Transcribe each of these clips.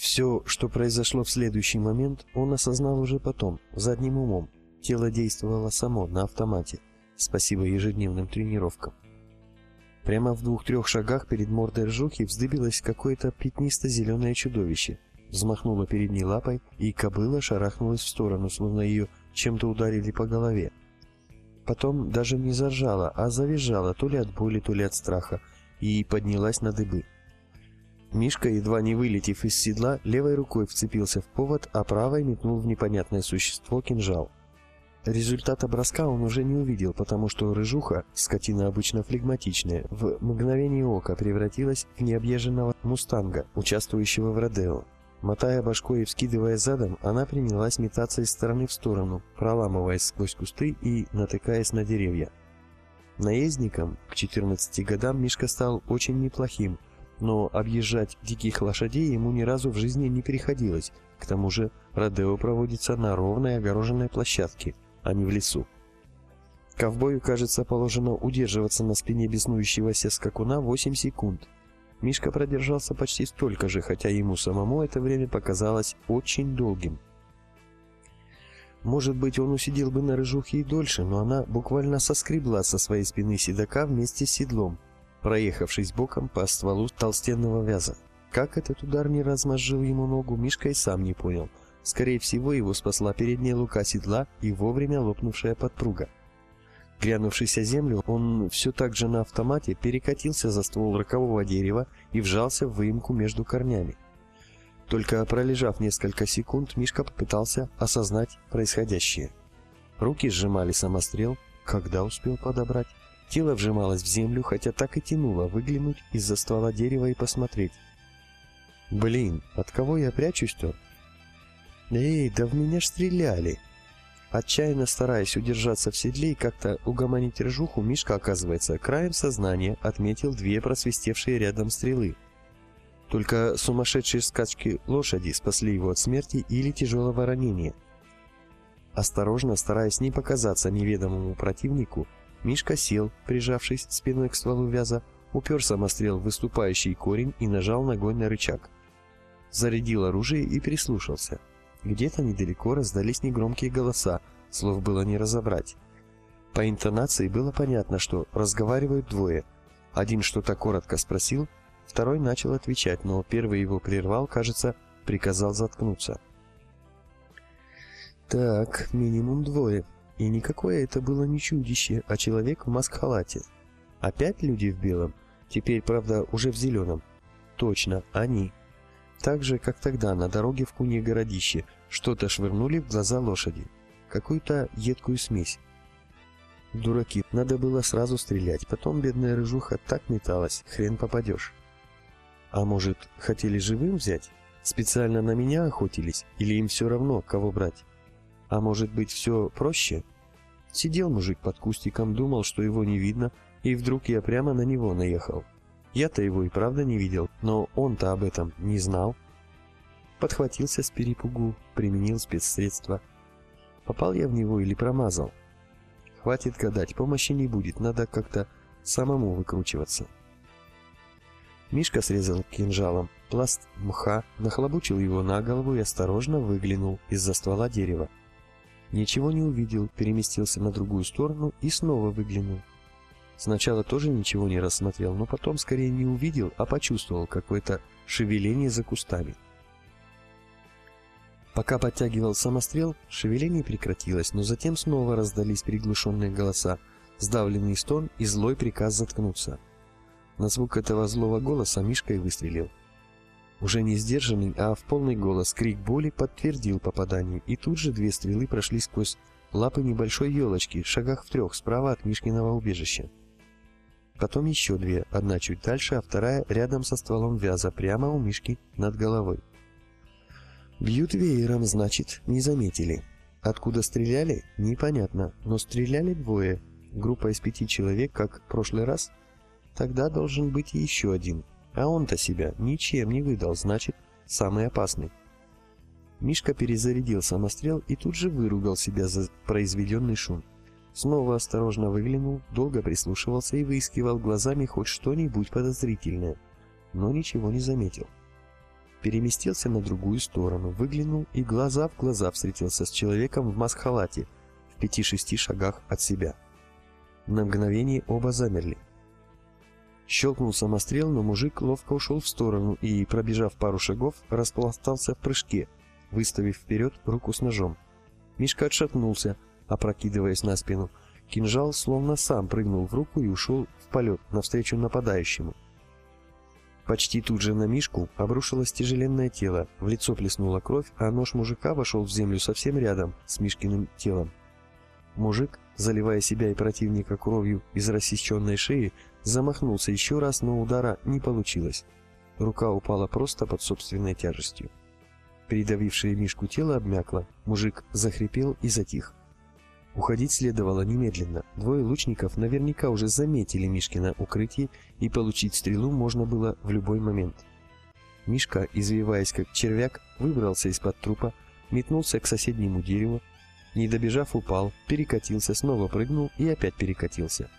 Все, что произошло в следующий момент, он осознал уже потом, задним умом. Тело действовало само, на автомате, спасибо ежедневным тренировкам. Прямо в двух-трех шагах перед мордой ржухи вздыбилось какое-то пятнисто-зеленое чудовище. Взмахнуло перед ней лапой, и кобыла шарахнулась в сторону, словно ее чем-то ударили по голове. Потом даже не заржала, а завизжала то ли от боли, то ли от страха, и поднялась на дыбы. Мишка, едва не вылетев из седла, левой рукой вцепился в повод, а правой метнул в непонятное существо кинжал. Результата броска он уже не увидел, потому что рыжуха, скотина обычно флегматичная, в мгновение ока превратилась в необъезженного мустанга, участвующего в Родео. Мотая башкой и вскидывая задом, она принялась метаться из стороны в сторону, проламываясь сквозь кусты и натыкаясь на деревья. Наездником к 14 годам Мишка стал очень неплохим, но объезжать диких лошадей ему ни разу в жизни не приходилось, к тому же Родео проводится на ровной огороженной площадке, а не в лесу. Ковбою, кажется, положено удерживаться на спине беснующегося скакуна 8 секунд – Мишка продержался почти столько же, хотя ему самому это время показалось очень долгим. Может быть, он усидел бы на рыжухе и дольше, но она буквально соскребла со своей спины седока вместе с седлом, проехавшись боком по стволу толстенного вяза. Как этот удар не размозжил ему ногу, Мишка и сам не понял. Скорее всего, его спасла передняя лука седла и вовремя лопнувшая подпруга. Глянувшись о землю, он все так же на автомате перекатился за ствол рокового дерева и вжался в выемку между корнями. Только пролежав несколько секунд, Мишка попытался осознать происходящее. Руки сжимали самострел, когда успел подобрать. Тело вжималось в землю, хотя так и тянуло выглянуть из-за ствола дерева и посмотреть. «Блин, от кого я прячусь-то?» «Эй, да в меня ж стреляли!» Отчаянно стараясь удержаться в седле и как-то угомонить ржуху, Мишка, оказывается, краем сознания отметил две просвистевшие рядом стрелы. Только сумасшедшие скачки лошади спасли его от смерти или тяжелого ранения. Осторожно, стараясь не показаться неведомому противнику, Мишка сел, прижавшись спиной к стволу вяза, упер самострел в выступающий корень и нажал ногой на рычаг. Зарядил оружие и прислушался – где-то недалеко раздались негромкие голоса, слов было не разобрать. По интонации было понятно, что разговаривают двое. Один что-то коротко спросил, второй начал отвечать, но первый его прервал, кажется, приказал заткнуться. Так, минимум двое. И никакое это было не чудище, а человек в маск-халате. Опять люди в белом? Теперь, правда, уже в зеленом. Точно, они. Так же, как тогда на дороге в Куне городище, что-то швырнули в глаза лошади. Какую-то едкую смесь. Дураки, надо было сразу стрелять, потом бедная рыжуха так металась, хрен попадешь. А может, хотели живым взять? Специально на меня охотились? Или им все равно, кого брать? А может быть, все проще? Сидел мужик под кустиком, думал, что его не видно, и вдруг я прямо на него наехал. Я-то его и правда не видел, но он-то об этом не знал. Подхватился с перепугу, применил спецсредства. Попал я в него или промазал? Хватит гадать, помощи не будет, надо как-то самому выкручиваться. Мишка срезал кинжалом пласт мха, нахлобучил его на голову и осторожно выглянул из-за ствола дерева. Ничего не увидел, переместился на другую сторону и снова выглянул. Сначала тоже ничего не рассмотрел, но потом скорее не увидел, а почувствовал какое-то шевеление за кустами. Пока подтягивал самострел, шевеление прекратилось, но затем снова раздались приглушенные голоса, сдавленный стон и злой приказ заткнуться. На звук этого злого голоса Мишка и выстрелил. Уже не сдержанный, а в полный голос крик боли подтвердил попадание, и тут же две стрелы прошли сквозь лапы небольшой елочки, шагах в трех справа от Мишкиного убежища. Потом еще две, одна чуть дальше, а вторая рядом со стволом вяза, прямо у Мишки над головой. Бьют веером, значит, не заметили. Откуда стреляли, непонятно, но стреляли двое. Группа из пяти человек, как в прошлый раз. Тогда должен быть еще один. А он-то себя ничем не выдал, значит, самый опасный. Мишка перезарядил самострел и тут же выругал себя за произведенный шум. Снова осторожно выглянул, долго прислушивался и выискивал глазами хоть что-нибудь подозрительное, но ничего не заметил. переместился на другую сторону, выглянул и глаза в глаза встретился с человеком в маск-халате в пяти-шести шагах от себя. На мгновение оба замерли. Щелкнул самострел, но мужик ловко ушел в сторону и, пробежав пару шагов, распластался в прыжке, выставив вперед руку с ножом. Мишка отшатнулся, опрокидываясь на спину. Кинжал словно сам прыгнул в руку и ушел в полет навстречу нападающему. Почти тут же на Мишку обрушилось тяжеленное тело, в лицо плеснула кровь, а нож мужика вошел в землю совсем рядом с Мишкиным телом. Мужик, заливая себя и противника кровью из рассеченной шеи, замахнулся еще раз, но удара не получилось. Рука упала просто под собственной тяжестью. Придавившее Мишку тело обмякло, мужик захрипел и затих. Уходить следовало немедленно. Двое лучников наверняка уже заметили Мишкина укрытие, и получить стрелу можно было в любой момент. Мишка, извиваясь как червяк, выбрался из-под трупа, метнулся к соседнему дереву, не добежав упал, перекатился, снова прыгнул и опять перекатился.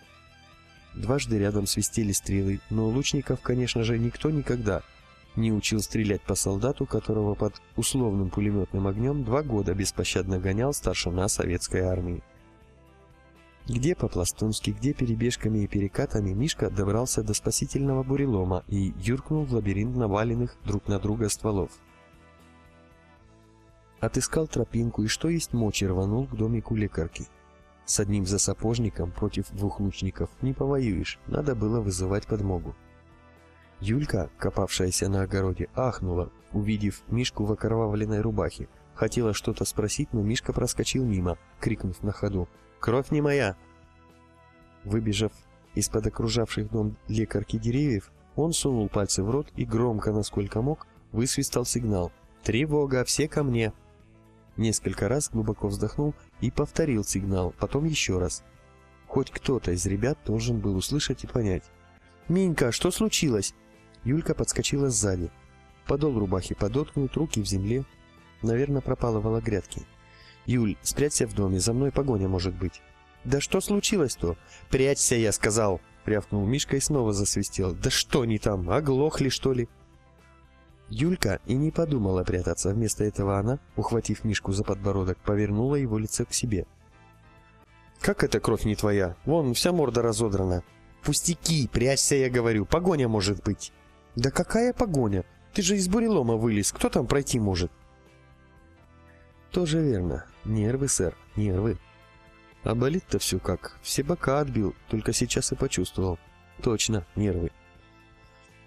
Дважды рядом свистели стрелы, но лучников, конечно же, никто никогда не учил стрелять по солдату, которого под условным пулеметным огнем два года беспощадно гонял старшина советской армии. Где по-пластунски, где перебежками и перекатами Мишка добрался до спасительного бурелома и юркнул в лабиринт наваленных друг на друга стволов. Отыскал тропинку и что есть мочи рванул к домику лекарки. С одним засапожником против двух лучников не повоюешь, надо было вызывать подмогу. Юлька, копавшаяся на огороде, ахнула, увидев Мишку в окровавленной рубахе. Хотела что-то спросить, но Мишка проскочил мимо, крикнув на ходу «Кровь не моя!». Выбежав из-под окружавших дом лекарки деревьев, он сунул пальцы в рот и громко, насколько мог, высвистал сигнал «Тревога! Все ко мне!». Несколько раз глубоко вздохнул и повторил сигнал, потом еще раз. Хоть кто-то из ребят должен был услышать и понять. «Минька, что случилось?» Юлька подскочила сзади. Подол рубахи подоткнут, руки в земле. Наверное, пропала в грядки. «Юль, спрячься в доме, за мной погоня может быть». «Да что случилось-то?» «Прячься, я сказал!» — рявкнул Мишка и снова засвистел. «Да что они там, оглохли, что ли?» Юлька и не подумала прятаться. Вместо этого она, ухватив Мишку за подбородок, повернула его лицо к себе. «Как это кровь не твоя? Вон, вся морда разодрана». «Пустяки, прячься, я говорю, погоня может быть». «Да какая погоня? Ты же из бурелома вылез, кто там пройти может?» «Тоже верно. Нервы, сэр, нервы. А болит-то все как. Все бока отбил, только сейчас и почувствовал. Точно, нервы».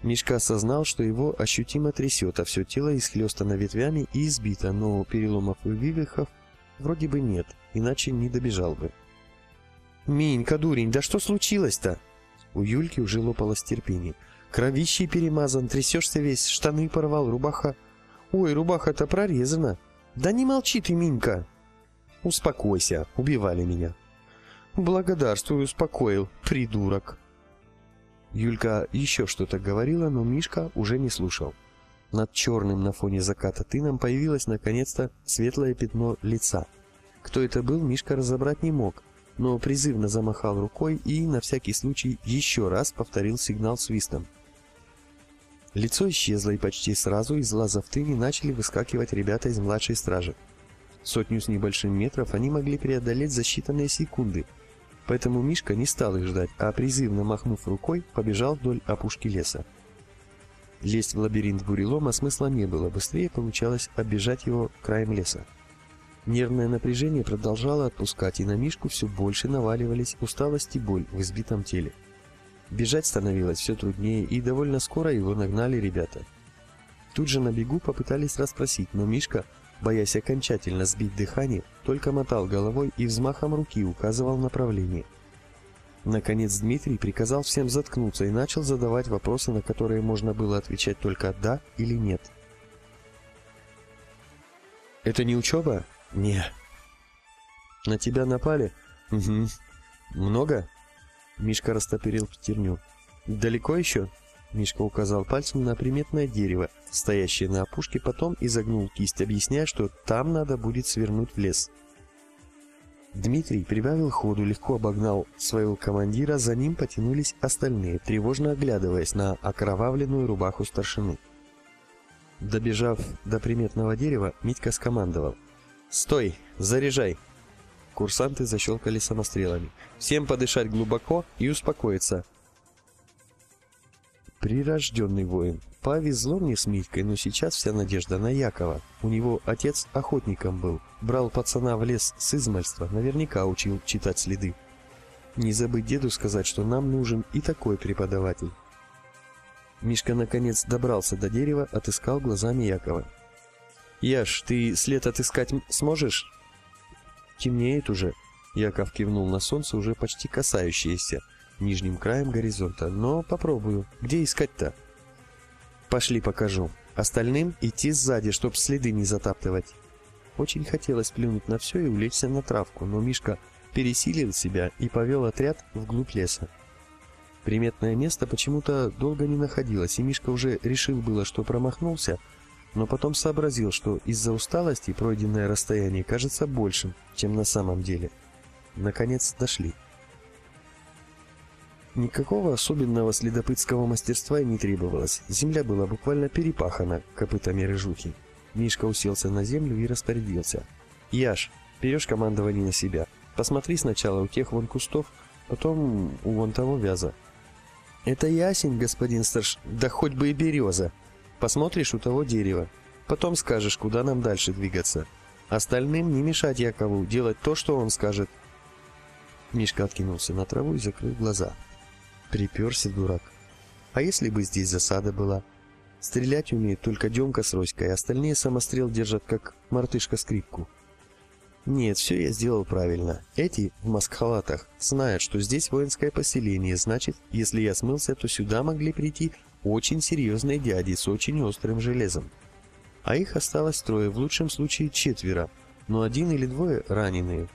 Мишка осознал, что его ощутимо трясет, а все тело исхлестано ветвями и избито, но переломов и вывихов вроде бы нет, иначе не добежал бы. «Минька, дурень, да что случилось-то?» У Юльки уже лопалось терпение. Кровищей перемазан, трясешься весь, штаны порвал, рубаха... Ой, рубаха-то прорезана. Да не молчи ты, Минька. Успокойся, убивали меня. Благодарствую, успокоил, придурок. Юлька еще что-то говорила, но Мишка уже не слушал. Над черным на фоне заката тыном появилось наконец-то светлое пятно лица. Кто это был, Мишка разобрать не мог, но призывно замахал рукой и, на всякий случай, еще раз повторил сигнал свистом. Лицо исчезло, и почти сразу из лаза в тыне начали выскакивать ребята из младшей стражи. Сотню с небольшим метров они могли преодолеть за считанные секунды, поэтому Мишка не стал их ждать, а призывно махнув рукой, побежал вдоль опушки леса. Лезть в лабиринт бурелома смысла не было, быстрее получалось оббежать его краем леса. Нервное напряжение продолжало отпускать, и на Мишку все больше наваливались усталость и боль в избитом теле. Бежать становилось все труднее, и довольно скоро его нагнали ребята. Тут же на бегу попытались расспросить, но Мишка, боясь окончательно сбить дыхание, только мотал головой и взмахом руки указывал направление. Наконец Дмитрий приказал всем заткнуться и начал задавать вопросы, на которые можно было отвечать только «да» или «нет». «Это не учеба?» «Не». «На тебя напали?» «Угу». «Много?» Мишка растопырил пятерню. «Далеко еще?» Мишка указал пальцем на приметное дерево, стоящее на опушке, потом изогнул кисть, объясняя, что там надо будет свернуть в лес. Дмитрий прибавил ходу, легко обогнал своего командира, за ним потянулись остальные, тревожно оглядываясь на окровавленную рубаху старшины. Добежав до приметного дерева, Митька скомандовал. «Стой! Заряжай!» Курсанты защелкали самострелами. «Всем подышать глубоко и успокоиться!» Прирожденный воин. Повезло мне с Митькой, но сейчас вся надежда на Якова. У него отец охотником был. Брал пацана в лес с измальства, наверняка учил читать следы. Не забыть деду сказать, что нам нужен и такой преподаватель. Мишка наконец добрался до дерева, отыскал глазами Якова. «Яш, ты след отыскать сможешь?» «Темнеет уже», — Яков кивнул на солнце, уже почти касающееся нижним краем горизонта. «Но попробую. Где искать-то?» «Пошли покажу. Остальным идти сзади, чтоб следы не затаптывать». Очень хотелось плюнуть на все и улечься на травку, но Мишка пересилил себя и повел отряд вглубь леса. Приметное место почему-то долго не находилось, и Мишка уже решил было, что промахнулся, но потом сообразил, что из-за усталости пройденное расстояние кажется большим, чем на самом деле. Наконец дошли. Никакого особенного следопытского мастерства и не требовалось. Земля была буквально перепахана копытами рыжухи. Мишка уселся на землю и распорядился. «Яш, берешь командование на себя. Посмотри сначала у тех вон кустов, потом у вон того вяза. «Это ясень, господин старш... Да хоть бы и береза. Посмотришь у того дерева. Потом скажешь, куда нам дальше двигаться. Остальным не мешать Якову, делать то, что он скажет». Мишка откинулся на траву и закрыл глаза. Приперся дурак. А если бы здесь засада была? Стрелять умеет только Демка с Роськой, а остальные самострел держат, как мартышка скрипку. Нет, все я сделал правильно. Эти в маскхалатах знают, что здесь воинское поселение, значит, если я смылся, то сюда могли прийти очень серьезные дяди с очень острым железом. А их осталось трое, в лучшем случае четверо, но один или двое раненые.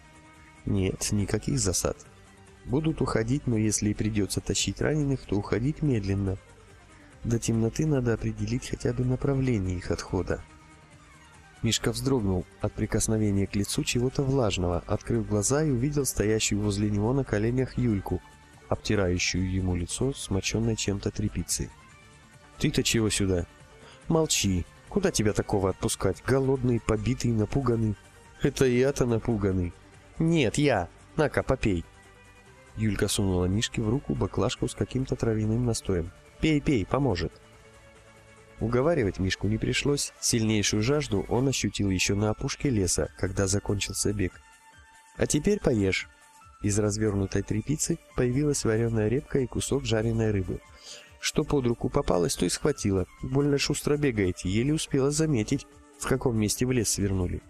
Нет, никаких засад. Будут уходить, но если и придется тащить раненых, то уходить медленно. До темноты надо определить хотя бы направление их отхода. Мишка вздрогнул от прикосновения к лицу чего-то влажного, открыл глаза и увидел стоящую возле него на коленях Юльку, обтирающую ему лицо смоченной чем-то тряпицей. «Ты-то чего сюда?» «Молчи. Куда тебя такого отпускать? Голодный, побитый, напуганный?» «Это я-то напуганный». «Нет, я. На-ка, попей». Юлька сунула Мишке в руку баклажку с каким-то травяным настоем. «Пей, пей, поможет». Уговаривать Мишку не пришлось, сильнейшую жажду он ощутил еще на опушке леса, когда закончился бег. «А теперь поешь». Из развернутой трепицы появилась вареная репка и кусок жареной рыбы. Что под руку попалось, то и схватила. Больно шустро бегаете, еле успела заметить, в каком месте в лес свернули.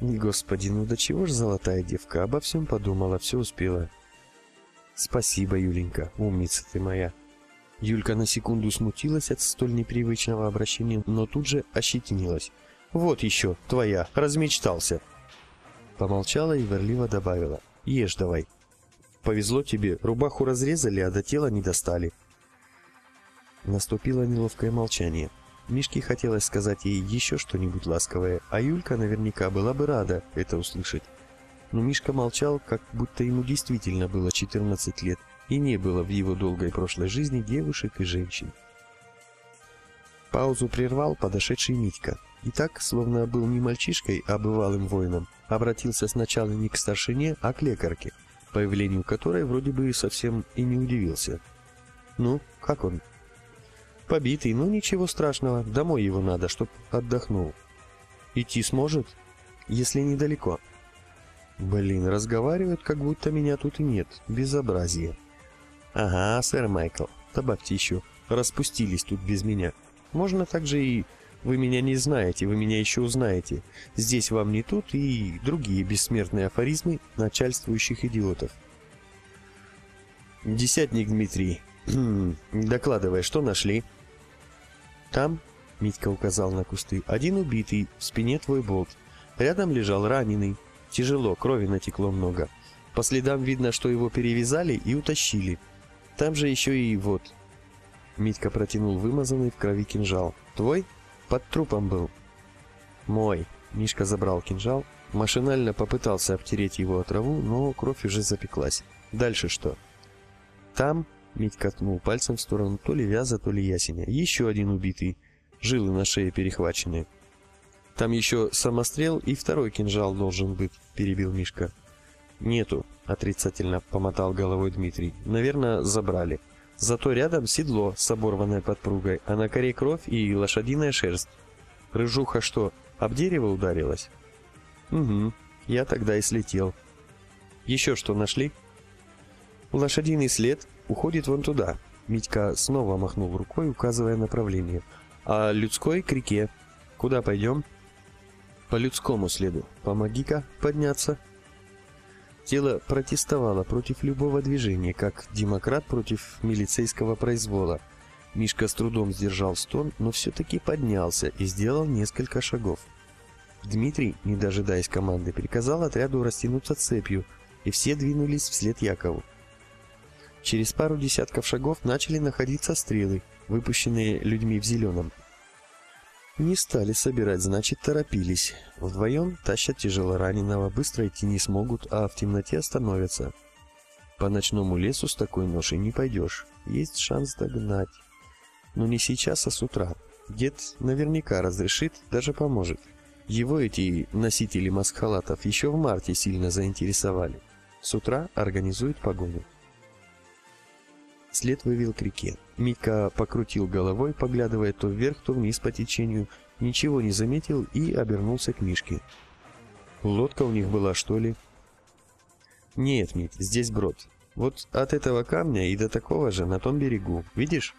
Господи, ну до чего ж золотая девка, обо всем подумала, все успела. Спасибо, Юленька, умница ты моя. Юлька на секунду смутилась от столь непривычного обращения, но тут же ощетинилась. «Вот еще, твоя, размечтался!» Помолчала и верливо добавила. «Ешь давай. Повезло тебе, рубаху разрезали, а до тела не достали». Наступило неловкое молчание. Мишке хотелось сказать ей еще что-нибудь ласковое, а Юлька наверняка была бы рада это услышать. Но Мишка молчал, как будто ему действительно было 14 лет, и не было в его долгой прошлой жизни девушек и женщин. Паузу прервал подошедший Митька. И так, словно был не мальчишкой, а бывалым воином, обратился сначала не к старшине, а к лекарке, появлению которой вроде бы совсем и не удивился. «Ну, как он?» «Побитый, но ничего страшного, домой его надо, чтоб отдохнул». «Идти сможет?» «Если недалеко». «Блин, разговаривают, как будто меня тут и нет. Безобразие». «Ага, сэр Майкл, добавьте еще. Распустились тут без меня. Можно также и... Вы меня не знаете, вы меня еще узнаете. Здесь вам не тут и другие бессмертные афоризмы начальствующих идиотов». «Десятник Дмитрий, докладывай, что нашли?» «Там», — Митька указал на кусты, — «один убитый, в спине твой болт. Рядом лежал раненый. Тяжело, крови натекло много. По следам видно, что его перевязали и утащили. Там же еще и вот. Митька протянул вымазанный в крови кинжал. Твой? Под трупом был. Мой. Мишка забрал кинжал, машинально попытался обтереть его от траву, но кровь уже запеклась. Дальше что? Там, Митька ткнул пальцем в сторону то ли вяза, то ли ясеня, еще один убитый. жилы на шее перехвачены. Там еще самострел и второй кинжал должен быть, перебил Мишка. Нету, отрицательно помотал головой Дмитрий. Наверное, забрали. Зато рядом седло с оборванной подпругой, а на коре кровь и лошадиная шерсть. Рыжуха что, об дерево ударилась? Угу, я тогда и слетел. Еще что нашли? Лошадиный след уходит вон туда. Митька снова махнул рукой, указывая направление. А людской к реке. Куда пойдем? По людскому следу. Помоги-ка подняться. Тело протестовало против любого движения, как демократ против милицейского произвола. Мишка с трудом сдержал стон, но все-таки поднялся и сделал несколько шагов. Дмитрий, не дожидаясь команды, приказал отряду растянуться цепью, и все двинулись вслед Якову. Через пару десятков шагов начали находиться стрелы, выпущенные людьми в зеленом. Не стали собирать, значит, торопились. Вдвоем тащат тяжело раненого, быстро идти не смогут, а в темноте остановятся. По ночному лесу с такой ношей не пойдешь. Есть шанс догнать. Но не сейчас, а с утра. Дед наверняка разрешит, даже поможет. Его эти носители маскхалатов еще в марте сильно заинтересовали. С утра организуют погоню. След вывел к реке. Митька покрутил головой, поглядывая то вверх, то вниз по течению, ничего не заметил и обернулся к Мишке. «Лодка у них была, что ли?» «Нет, Мить, здесь брод. Вот от этого камня и до такого же на том берегу. Видишь?»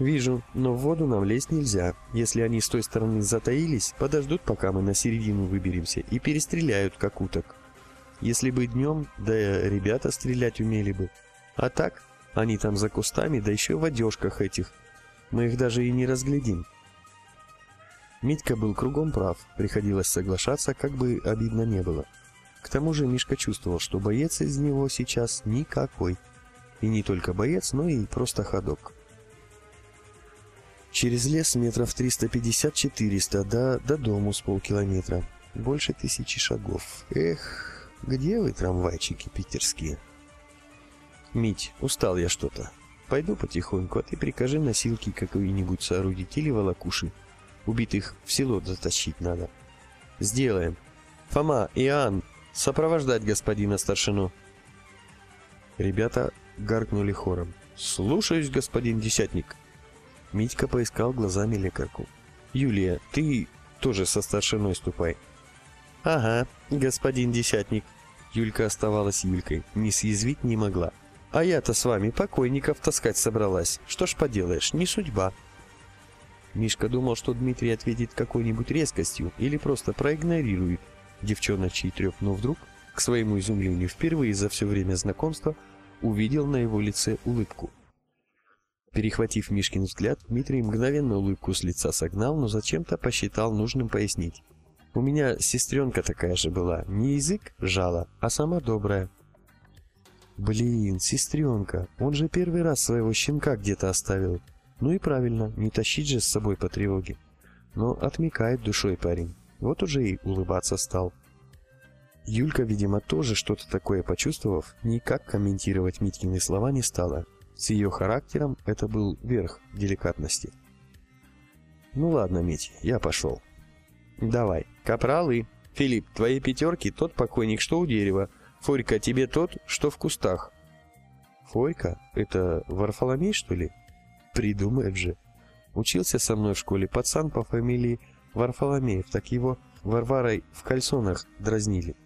«Вижу, но в воду нам лезть нельзя. Если они с той стороны затаились, подождут, пока мы на середину выберемся, и перестреляют, как уток. Если бы днем, да ребята стрелять умели бы, а так, они там за кустами, да еще в одежках этих. Мы их даже и не разглядим. Митька был кругом прав, приходилось соглашаться, как бы обидно не было. К тому же Мишка чувствовал, что боец из него сейчас никакой. И не только боец, но и просто ходок. Через лес метров 350-400, да до дому с полкилометра. Больше тысячи шагов. Эх, где вы, трамвайчики питерские? «Мить, устал я что-то. Пойду потихоньку, а ты прикажи носилки какие-нибудь соорудить или волокуши. Убитых в село затащить надо». «Сделаем. Фома, Иоанн, сопровождать господина старшину». Ребята гаркнули хором. «Слушаюсь, господин десятник». Митька поискал глазами лекарку. «Юлия, ты тоже со старшиной ступай». «Ага, господин десятник». Юлька оставалась Юлькой, не съязвить не могла. А я-то с вами покойников таскать собралась. Что ж поделаешь, не судьба. Мишка думал, что Дмитрий ответит какой-нибудь резкостью или просто проигнорирует девчоночий треп, но вдруг, к своему изумлению, впервые за все время знакомства увидел на его лице улыбку. Перехватив Мишкин взгляд, Дмитрий мгновенно улыбку с лица согнал, но зачем-то посчитал нужным пояснить. «У меня сестренка такая же была, не язык жала, а сама добрая, Блин, сестренка, он же первый раз своего щенка где-то оставил. Ну и правильно, не тащить же с собой по тревоге. Но отмекает душой парень. Вот уже и улыбаться стал. Юлька, видимо, тоже что-то такое почувствовав, никак комментировать Миткины слова не стала. С ее характером это был верх деликатности. «Ну ладно, Мить, я пошел». «Давай, капралы. Филипп, твои пятерки тот покойник, что у дерева, Форька, тебе тот, что в кустах. Форька? Это Варфоломей, что ли? Придумает же. Учился со мной в школе пацан по фамилии Варфоломеев, так его Варварой в кальсонах дразнили.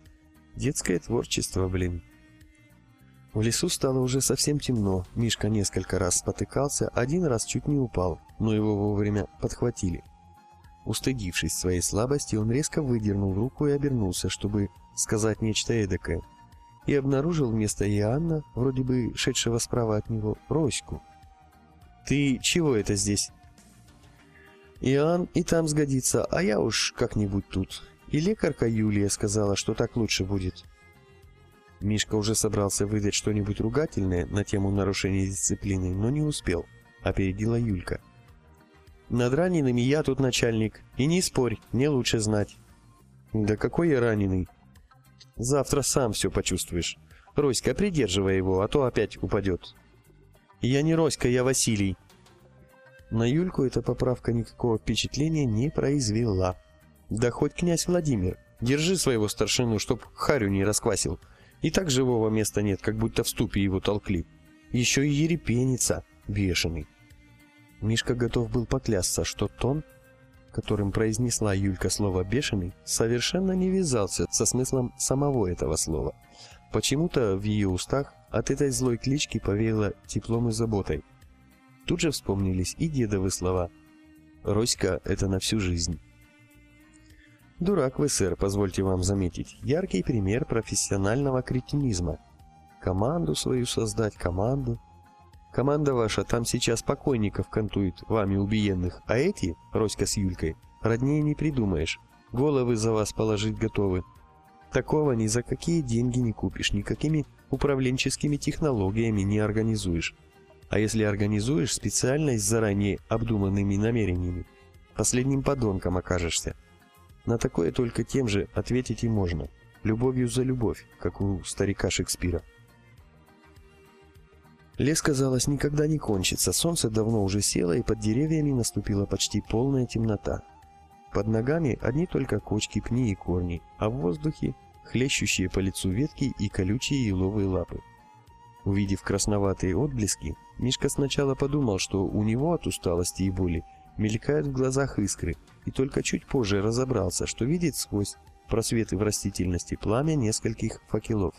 Детское творчество, блин. В лесу стало уже совсем темно. Мишка несколько раз спотыкался, один раз чуть не упал, но его вовремя подхватили. Устыдившись своей слабости, он резко выдернул руку и обернулся, чтобы сказать нечто эдакое и обнаружил вместо Иоанна, вроде бы шедшего справа от него, Роську. «Ты чего это здесь?» «Иоанн и там сгодится, а я уж как-нибудь тут. И лекарка Юлия сказала, что так лучше будет». Мишка уже собрался выдать что-нибудь ругательное на тему нарушения дисциплины, но не успел. Опередила Юлька. «Над ранеными я тут начальник, и не спорь, мне лучше знать». «Да какой я раненый? Завтра сам все почувствуешь. Роська, придерживай его, а то опять упадет. Я не Роська, я Василий. На Юльку эта поправка никакого впечатления не произвела. Да хоть князь Владимир, держи своего старшину, чтоб харю не расквасил. И так живого места нет, как будто в ступе его толкли. Еще и ерепенится, бешеный. Мишка готов был поклясться, что тон, которым произнесла Юлька слово «бешеный», совершенно не вязался со смыслом самого этого слова. Почему-то в ее устах от этой злой клички повеяло теплом и заботой. Тут же вспомнились и дедовы слова «Роська — это на всю жизнь». Дурак вы, сэр, позвольте вам заметить. Яркий пример профессионального кретинизма. Команду свою создать, команду. Команда ваша там сейчас покойников кантует, вами убиенных, а эти, Роська с Юлькой, роднее не придумаешь. Головы за вас положить готовы. Такого ни за какие деньги не купишь, никакими управленческими технологиями не организуешь. А если организуешь специальность с заранее обдуманными намерениями, последним подонком окажешься. На такое только тем же ответить и можно. Любовью за любовь, как у старика Шекспира. Лес, казалось, никогда не кончится. Солнце давно уже село, и под деревьями наступила почти полная темнота. Под ногами одни только кочки, пни и корни, а в воздухе хлещущие по лицу ветки и колючие еловые лапы. Увидев красноватые отблески, Мишка сначала подумал, что у него от усталости и боли мелькают в глазах искры, и только чуть позже разобрался, что видит сквозь просветы в растительности пламя нескольких факелов.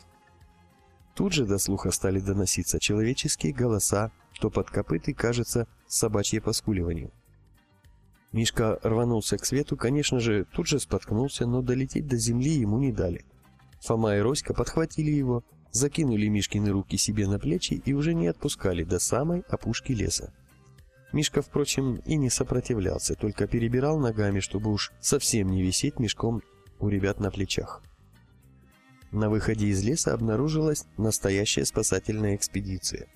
Тут же до слуха стали доноситься человеческие голоса, топот копыт и, кажется, собачье поскуливание. Мишка рванулся к свету, конечно же, тут же споткнулся, но долететь до земли ему не дали. Фома и Роська подхватили его, закинули Мишкины руки себе на плечи и уже не отпускали до самой опушки леса. Мишка, впрочем, и не сопротивлялся, только перебирал ногами, чтобы уж совсем не висеть мешком у ребят на плечах. На выходе из леса обнаружилась настоящая спасательная экспедиция.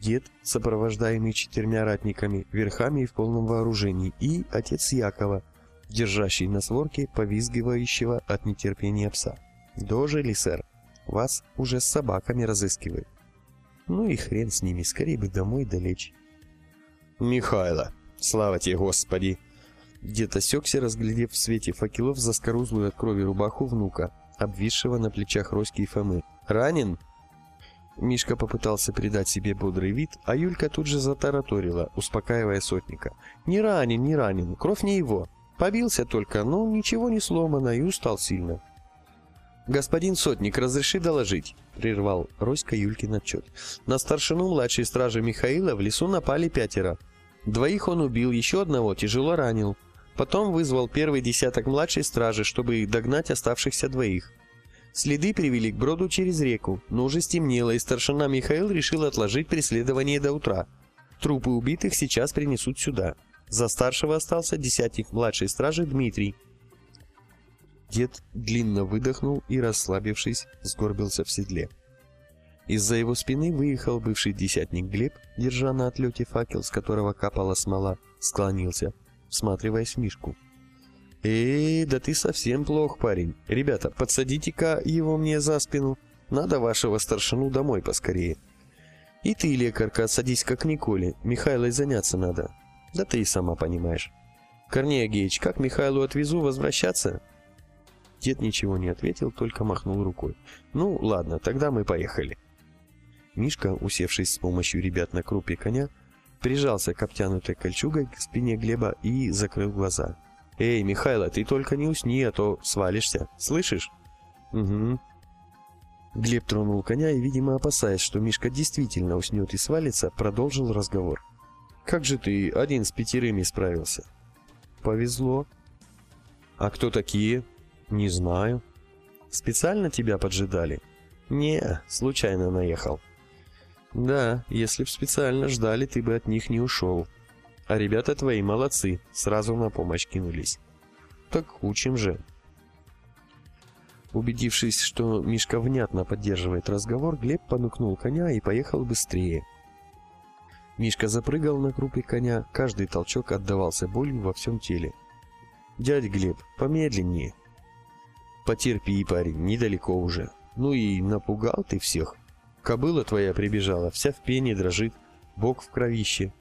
Дед, сопровождаемый четырьмя ратниками, верхами и в полном вооружении, и отец Якова, держащий на сворке повизгивающего от нетерпения пса. «Дожили, сэр. Вас уже с собаками разыскивают». «Ну и хрен с ними, скорее бы домой долечь». Михайло, слава тебе, Господи!» Дед осекся, разглядев в свете факелов заскорузлую от крови рубаху внука, обвисшего на плечах Роськи и Фомы. «Ранен?» Мишка попытался придать себе бодрый вид, а Юлька тут же затараторила, успокаивая сотника. «Не ранен, не ранен, кровь не его. Побился только, но ничего не сломано и устал сильно». «Господин сотник, разреши доложить», — прервал Роська Юлькин отчет. «На старшину младшей стражи Михаила в лесу напали пятеро. Двоих он убил, еще одного тяжело ранил. Потом вызвал первый десяток младшей стражи, чтобы догнать оставшихся двоих. Следы привели к броду через реку, но уже стемнело, и старшина Михаил решил отложить преследование до утра. Трупы убитых сейчас принесут сюда. За старшего остался десятник младшей стражи Дмитрий. Дед длинно выдохнул и, расслабившись, сгорбился в седле. Из-за его спины выехал бывший десятник Глеб, держа на отлете факел, с которого капала смола, склонился, всматриваясь в Мишку. «Эй, да ты совсем плох, парень. Ребята, подсадите-ка его мне за спину. Надо вашего старшину домой поскорее. И ты, лекарка, садись-ка к Николе. Михайлой заняться надо. Да ты и сама понимаешь. Корней Агеич, как Михайлу отвезу, возвращаться?» Дед ничего не ответил, только махнул рукой. «Ну, ладно, тогда мы поехали». Мишка, усевшись с помощью ребят на крупе коня, прижался к обтянутой кольчугой к спине Глеба и закрыл глаза. «Эй, Михайло, ты только не усни, а то свалишься. Слышишь?» «Угу». Глеб тронул коня и, видимо, опасаясь, что Мишка действительно уснет и свалится, продолжил разговор. «Как же ты один с пятерыми справился?» «Повезло». «А кто такие?» «Не знаю». «Специально тебя поджидали?» «Не, случайно наехал». «Да, если б специально ждали, ты бы от них не ушел. А ребята твои молодцы, сразу на помощь кинулись. Так учим же». Убедившись, что Мишка внятно поддерживает разговор, Глеб понукнул коня и поехал быстрее. Мишка запрыгал на крупе коня, каждый толчок отдавался болью во всем теле. «Дядь Глеб, помедленнее!» Потерпи, парень, недалеко уже. Ну и напугал ты всех. Кобыла твоя прибежала, вся в пене дрожит, бок в кровище.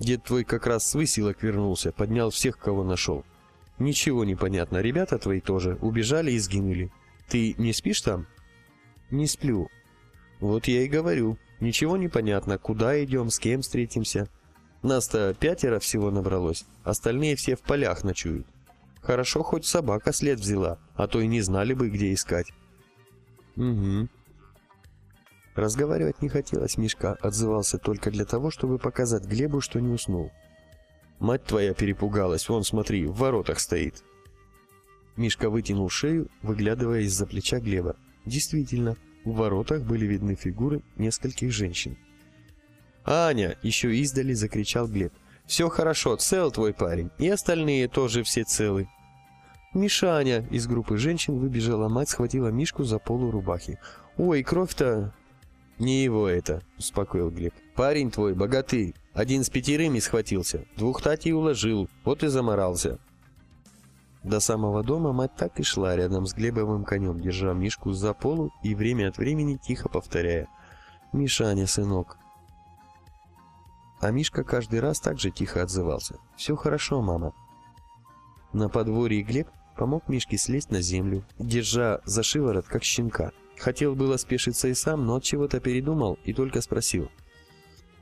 Дед твой как раз с выселок вернулся, поднял всех, кого нашел. Ничего не понятно, ребята твои тоже убежали и сгинули. Ты не спишь там? Не сплю. Вот я и говорю, ничего не понятно, куда идем, с кем встретимся. Нас-то пятеро всего набралось, остальные все в полях ночуют. Хорошо, хоть собака след взяла, а то и не знали бы, где искать. Угу. Разговаривать не хотелось, Мишка отзывался только для того, чтобы показать Глебу, что не уснул. Мать твоя перепугалась, вон смотри, в воротах стоит. Мишка вытянул шею, выглядывая из-за плеча Глеба. Действительно, в воротах были видны фигуры нескольких женщин. «Аня!» — еще издали закричал Глеб. «Все хорошо, цел твой парень, и остальные тоже все целы». «Мишаня!» — из группы женщин выбежала мать, схватила Мишку за полу рубахи. «Ой, кровь-то...» «Не его это», — успокоил Глеб. «Парень твой богатырь, один с пятерыми схватился, двух татей уложил, вот и заморался». До самого дома мать так и шла рядом с Глебовым конем, держа Мишку за полу и время от времени тихо повторяя «Мишаня, сынок, а Мишка каждый раз так же тихо отзывался. «Все хорошо, мама». На подворье Глеб помог Мишке слезть на землю, держа за шиворот, как щенка. Хотел было спешиться и сам, но от чего-то передумал и только спросил.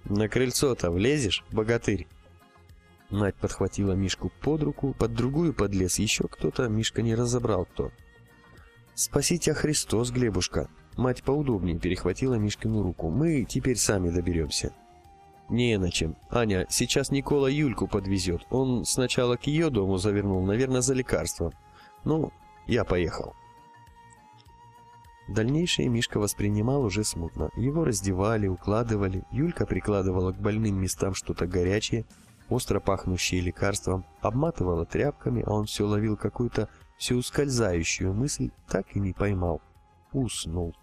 «На крыльцо-то влезешь, богатырь?» Мать подхватила Мишку под руку, под другую подлез еще кто-то, Мишка не разобрал кто. «Спаси тебя Христос, Глебушка!» Мать поудобнее перехватила Мишкину руку. «Мы теперь сами доберемся». «Не на чем. Аня, сейчас Никола Юльку подвезет. Он сначала к ее дому завернул, наверное, за лекарством. Ну, я поехал». Дальнейшее Мишка воспринимал уже смутно. Его раздевали, укладывали, Юлька прикладывала к больным местам что-то горячее, остро пахнущее лекарством, обматывала тряпками, а он все ловил какую-то все ускользающую мысль, так и не поймал. Уснул.